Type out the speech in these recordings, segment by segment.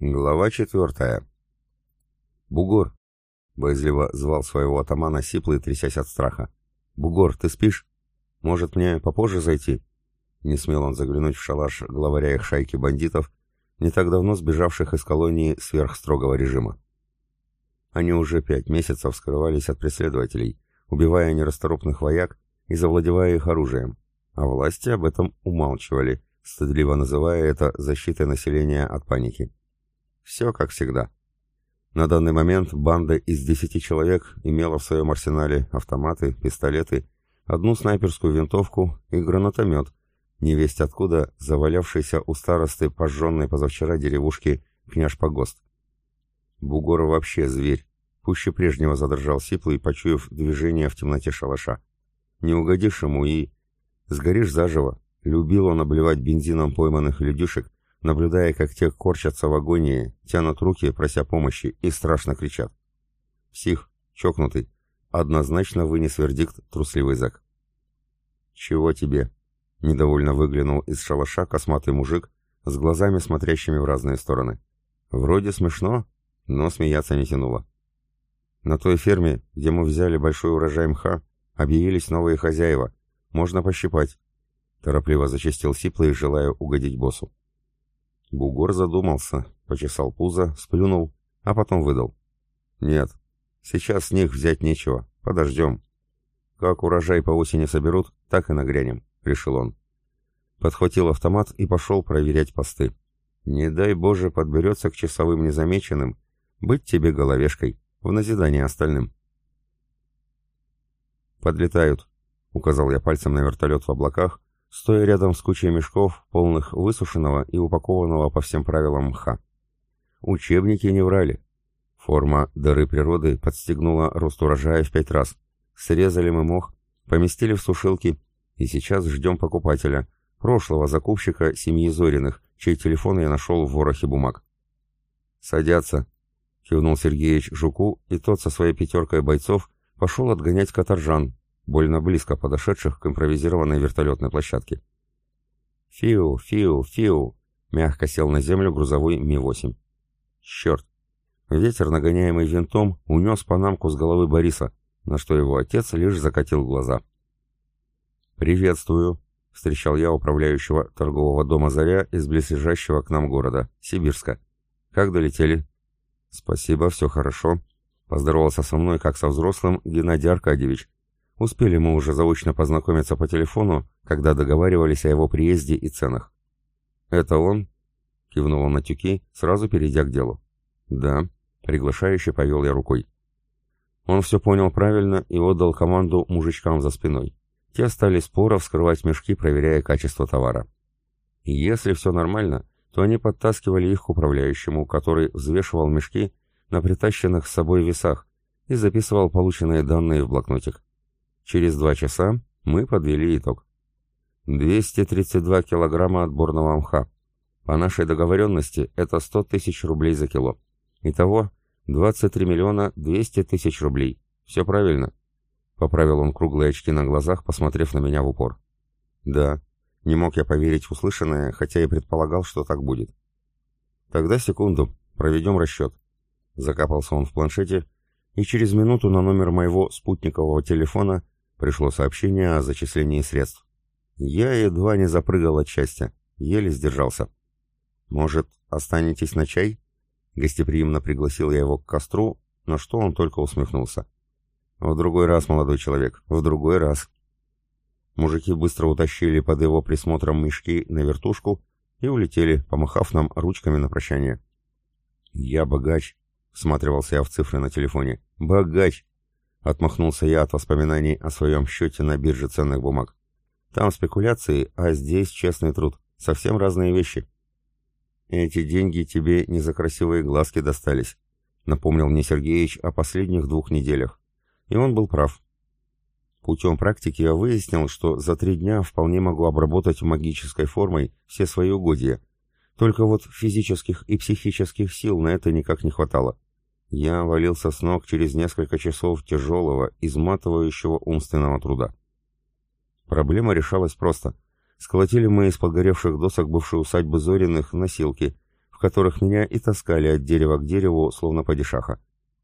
Глава четвертая. «Бугор!» — боязливо звал своего атамана сиплый, трясясь от страха. «Бугор, ты спишь? Может, мне попозже зайти?» Не смел он заглянуть в шалаш главаря их шайки бандитов, не так давно сбежавших из колонии сверхстрогого режима. Они уже пять месяцев скрывались от преследователей, убивая нерасторопных вояк и завладевая их оружием, а власти об этом умалчивали, стыдливо называя это защитой населения от паники. Все как всегда. На данный момент банда из десяти человек имела в своем арсенале автоматы, пистолеты, одну снайперскую винтовку и гранатомет, невесть откуда завалявшийся у старосты пожженной позавчера деревушки княж Погост. Бугора вообще зверь, пуще прежнего задрожал сиплый, почуяв движение в темноте шалаша. Не угодишь ему и... Сгоришь заживо. Любил он обливать бензином пойманных людишек, наблюдая, как те корчатся в агонии, тянут руки, прося помощи, и страшно кричат. Псих, чокнутый, однозначно вынес вердикт трусливый Зак. «Чего тебе?» — недовольно выглянул из шалаша косматый мужик с глазами, смотрящими в разные стороны. «Вроде смешно, но смеяться не тянуло. На той ферме, где мы взяли большой урожай мха, объявились новые хозяева. Можно пощипать». Торопливо зачистил Сиплый, желая угодить боссу. Бугор задумался, почесал пузо, сплюнул, а потом выдал. «Нет, сейчас с них взять нечего, подождем. Как урожай по осени соберут, так и нагрянем», — решил он. Подхватил автомат и пошел проверять посты. «Не дай Боже подберется к часовым незамеченным, быть тебе головешкой, в назидание остальным». «Подлетают», — указал я пальцем на вертолет в облаках, стоя рядом с кучей мешков, полных высушенного и упакованного по всем правилам мха. Учебники не врали. Форма дары природы подстегнула рост урожая в пять раз. Срезали мы мох, поместили в сушилки, и сейчас ждем покупателя, прошлого закупщика семьи Зориных, чей телефон я нашел в ворохе бумаг. «Садятся», — кивнул Сергеич Жуку, и тот со своей пятеркой бойцов пошел отгонять каторжан, больно близко подошедших к импровизированной вертолетной площадке. «Фиу, фиу, фиу!» — мягко сел на землю грузовой Ми-8. «Черт!» Ветер, нагоняемый винтом, унес панамку с головы Бориса, на что его отец лишь закатил глаза. «Приветствую!» — встречал я управляющего торгового дома «Заря» из близлежащего к нам города, Сибирска. «Как долетели?» «Спасибо, все хорошо», — поздоровался со мной, как со взрослым, Геннадий Аркадьевич, Успели мы уже заочно познакомиться по телефону, когда договаривались о его приезде и ценах. «Это он?» — кивнул он на тюки, сразу перейдя к делу. «Да», — приглашающе повел я рукой. Он все понял правильно и отдал команду мужичкам за спиной. Те стали споро вскрывать мешки, проверяя качество товара. И если все нормально, то они подтаскивали их к управляющему, который взвешивал мешки на притащенных с собой весах и записывал полученные данные в блокнотик. Через два часа мы подвели итог. 232 килограмма отборного мха. По нашей договоренности это 100 тысяч рублей за кило. Итого 23 миллиона 200 тысяч рублей. Все правильно? Поправил он круглые очки на глазах, посмотрев на меня в упор. Да. Не мог я поверить в услышанное, хотя и предполагал, что так будет. Тогда секунду, проведем расчет. Закапался он в планшете, и через минуту на номер моего спутникового телефона Пришло сообщение о зачислении средств. Я едва не запрыгал от счастья, еле сдержался. «Может, останетесь на чай?» Гостеприимно пригласил я его к костру, на что он только усмехнулся. «В другой раз, молодой человек, в другой раз». Мужики быстро утащили под его присмотром мешки на вертушку и улетели, помахав нам ручками на прощание. «Я богач», — всматривался я в цифры на телефоне. «Богач! Отмахнулся я от воспоминаний о своем счете на бирже ценных бумаг. Там спекуляции, а здесь честный труд. Совсем разные вещи. Эти деньги тебе не за красивые глазки достались, напомнил мне Сергеич о последних двух неделях. И он был прав. Путем практики я выяснил, что за три дня вполне могу обработать магической формой все свои угодья. Только вот физических и психических сил на это никак не хватало. Я валился с ног через несколько часов тяжелого, изматывающего умственного труда. Проблема решалась просто. Сколотили мы из подгоревших досок бывшей усадьбы Зориных носилки, в которых меня и таскали от дерева к дереву, словно падишаха.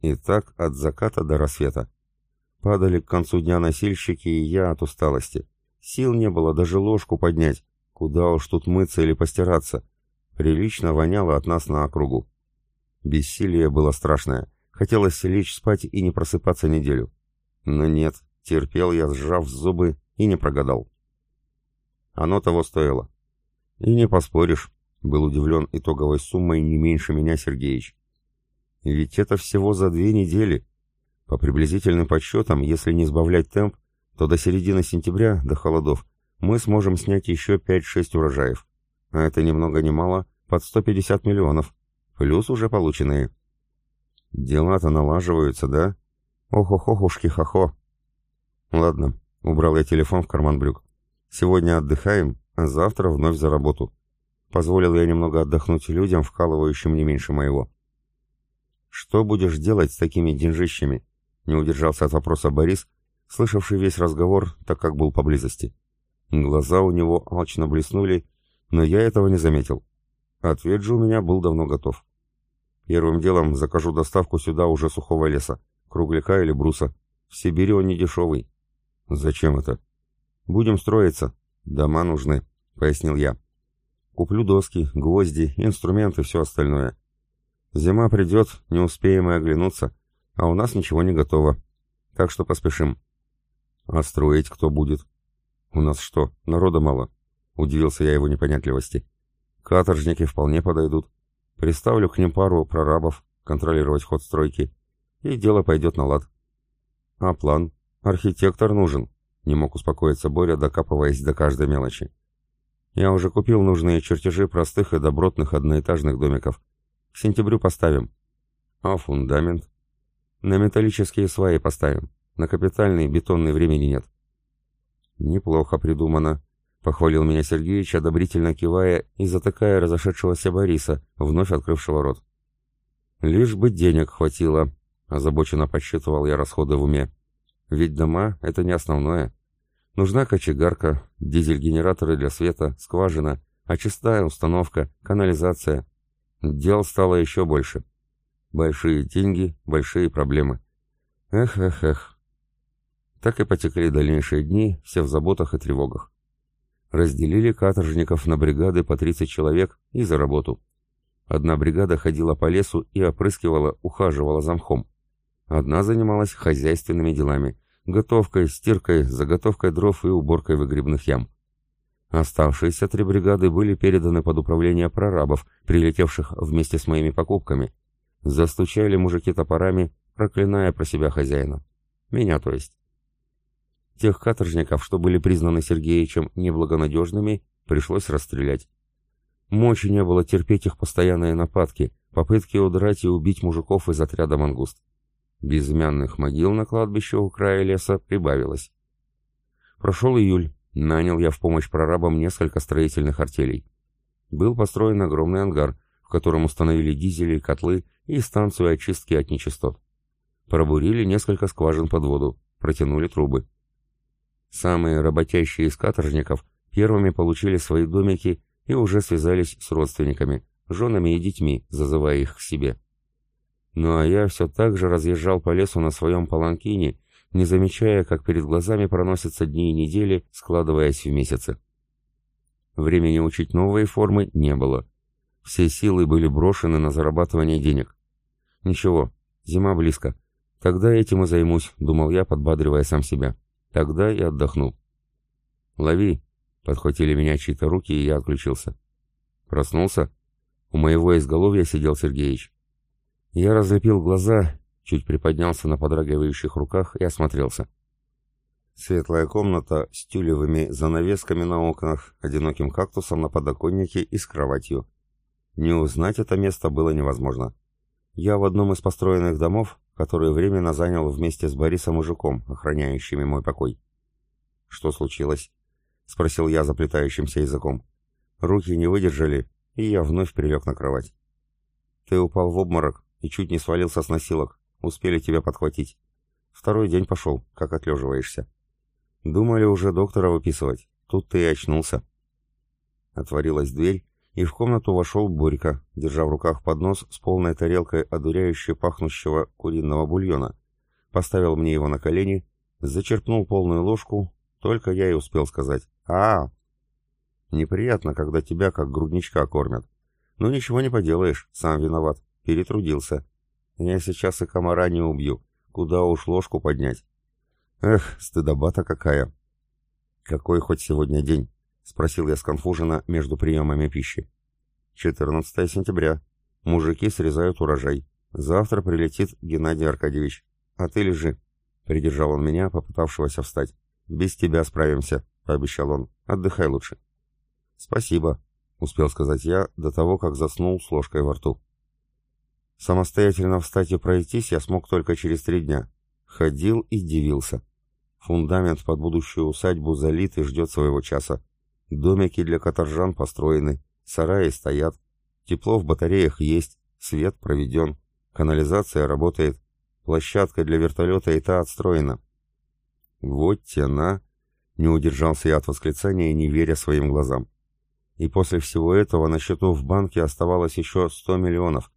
И так от заката до рассвета. Падали к концу дня носильщики, и я от усталости. Сил не было даже ложку поднять. Куда уж тут мыться или постираться. Прилично воняло от нас на округу. Бессилие было страшное. Хотелось лечь спать и не просыпаться неделю. Но нет, терпел я, сжав зубы, и не прогадал. Оно того стоило. И не поспоришь, был удивлен итоговой суммой не меньше меня Сергеич. Ведь это всего за две недели. По приблизительным подсчетам, если не сбавлять темп, то до середины сентября, до холодов, мы сможем снять еще 5-6 урожаев. А это ни много ни мало, под 150 миллионов. Плюс уже полученные. Дела-то налаживаются, да? Ох-ох-охушки-хохо. Ладно, убрал я телефон в карман брюк. Сегодня отдыхаем, а завтра вновь за работу. Позволил я немного отдохнуть людям, вкалывающим не меньше моего. «Что будешь делать с такими деньжищами?» — не удержался от вопроса Борис, слышавший весь разговор, так как был поблизости. Глаза у него алчно блеснули, но я этого не заметил. Ответ же у меня был давно готов. Первым делом закажу доставку сюда уже сухого леса, кругляка или бруса. В Сибири он не дешевый. Зачем это? Будем строиться. Дома нужны, пояснил я. Куплю доски, гвозди, инструменты, все остальное. Зима придет, не успеем и оглянуться, а у нас ничего не готово. Так что поспешим. А строить кто будет? У нас что, народа мало? Удивился я его непонятливости. Каторжники вполне подойдут. Приставлю к ним пару прорабов, контролировать ход стройки, и дело пойдет на лад. А план? Архитектор нужен, не мог успокоиться Боря, докапываясь до каждой мелочи. Я уже купил нужные чертежи простых и добротных одноэтажных домиков. К сентябрю поставим. А фундамент? На металлические сваи поставим. На капитальный бетонный времени нет. Неплохо придумано, похвалил меня Сергеич, одобрительно кивая и затыкая разошедшегося Бориса, вновь открывшего рот. Лишь бы денег хватило, озабоченно подсчитывал я расходы в уме. Ведь дома — это не основное. Нужна кочегарка, дизель-генераторы для света, скважина, очистая установка, канализация. Дел стало еще больше. Большие деньги, большие проблемы. Эх-эх-эх. Так и потекли дальнейшие дни, все в заботах и тревогах. Разделили каторжников на бригады по 30 человек и за работу. Одна бригада ходила по лесу и опрыскивала, ухаживала за мхом. Одна занималась хозяйственными делами, готовкой, стиркой, заготовкой дров и уборкой выгребных ям. Оставшиеся три бригады были переданы под управление прорабов, прилетевших вместе с моими покупками. Застучали мужики топорами, проклиная про себя хозяина. Меня, то есть. Тех каторжников, что были признаны Сергеичем неблагонадежными, пришлось расстрелять. Мочи не было терпеть их постоянные нападки, попытки удрать и убить мужиков из отряда «Мангуст». Безымянных могил на кладбище у края леса прибавилось. Прошел июль, нанял я в помощь прорабам несколько строительных артелей. Был построен огромный ангар, в котором установили дизели, котлы и станцию очистки от нечистот. Пробурили несколько скважин под воду, протянули трубы. Самые работящие из каторжников первыми получили свои домики и уже связались с родственниками, женами и детьми, зазывая их к себе. Ну а я все так же разъезжал по лесу на своем паланкине, не замечая, как перед глазами проносятся дни и недели, складываясь в месяцы. Времени учить новые формы не было. Все силы были брошены на зарабатывание денег. Ничего, зима близко. Тогда этим и займусь, думал я, подбадривая сам себя. Тогда и отдохну. «Лови!» — подхватили меня чьи-то руки, и я отключился. Проснулся. У моего изголовья сидел Сергеич. Я разлепил глаза, чуть приподнялся на подрагивающих руках и осмотрелся. Светлая комната с тюлевыми занавесками на окнах, одиноким кактусом на подоконнике и с кроватью. Не узнать это место было невозможно. Я в одном из построенных домов, который временно занял вместе с Борисом мужиком, охраняющими мой покой. «Что случилось?» — спросил я заплетающимся языком. Руки не выдержали, и я вновь прилег на кровать. «Ты упал в обморок и чуть не свалился с носилок. Успели тебя подхватить. Второй день пошел, как отлеживаешься. Думали уже доктора выписывать. Тут ты и очнулся». Отворилась дверь, и в комнату вошел Борька, держа в руках поднос с полной тарелкой одуряюще пахнущего куриного бульона. Поставил мне его на колени, зачерпнул полную ложку, только я и успел сказать а, -а, -а Неприятно, когда тебя как грудничка кормят. Ну ничего не поделаешь, сам виноват, перетрудился. Я сейчас и комара не убью, куда уж ложку поднять. Эх, стыдоба-то какая. Какой хоть сегодня день? — спросил я сконфуженно между приемами пищи. «14 сентября. Мужики срезают урожай. Завтра прилетит Геннадий Аркадьевич. А ты лежи». Придержал он меня, попытавшегося встать. «Без тебя справимся», — пообещал он. «Отдыхай лучше». «Спасибо», — успел сказать я до того, как заснул с ложкой во рту. Самостоятельно встать и пройтись я смог только через три дня. Ходил и дивился. Фундамент под будущую усадьбу залит и ждет своего часа. Домики для каторжан построены, сараи стоят, тепло в батареях есть, свет проведен, канализация работает, площадка для вертолета и та отстроена. Вот тена! Не удержался я от восклицания, не веря своим глазам. И после всего этого на счету в банке оставалось еще 100 миллионов.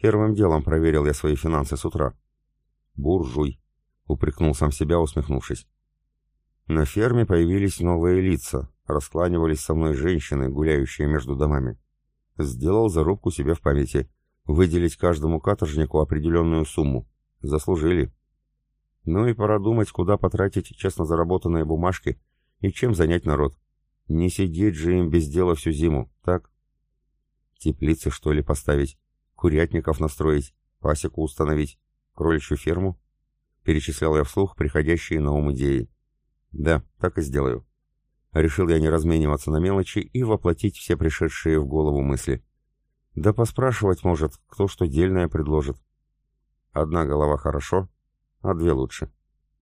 Первым делом проверил я свои финансы с утра. «Буржуй», — упрекнул сам себя, усмехнувшись. На ферме появились новые лица, раскланивались со мной женщины, гуляющие между домами. Сделал зарубку себе в памяти. Выделить каждому каторжнику определенную сумму. Заслужили. Ну и пора думать, куда потратить честно заработанные бумажки и чем занять народ. Не сидеть же им без дела всю зиму, так? Теплицы, что ли, поставить? Курятников настроить? Пасеку установить? Кроличью ферму? Перечислял я вслух приходящие на ум идеи. Да, так и сделаю. Решил я не размениваться на мелочи и воплотить все пришедшие в голову мысли. Да поспрашивать может, кто что дельное предложит. Одна голова хорошо, а две лучше.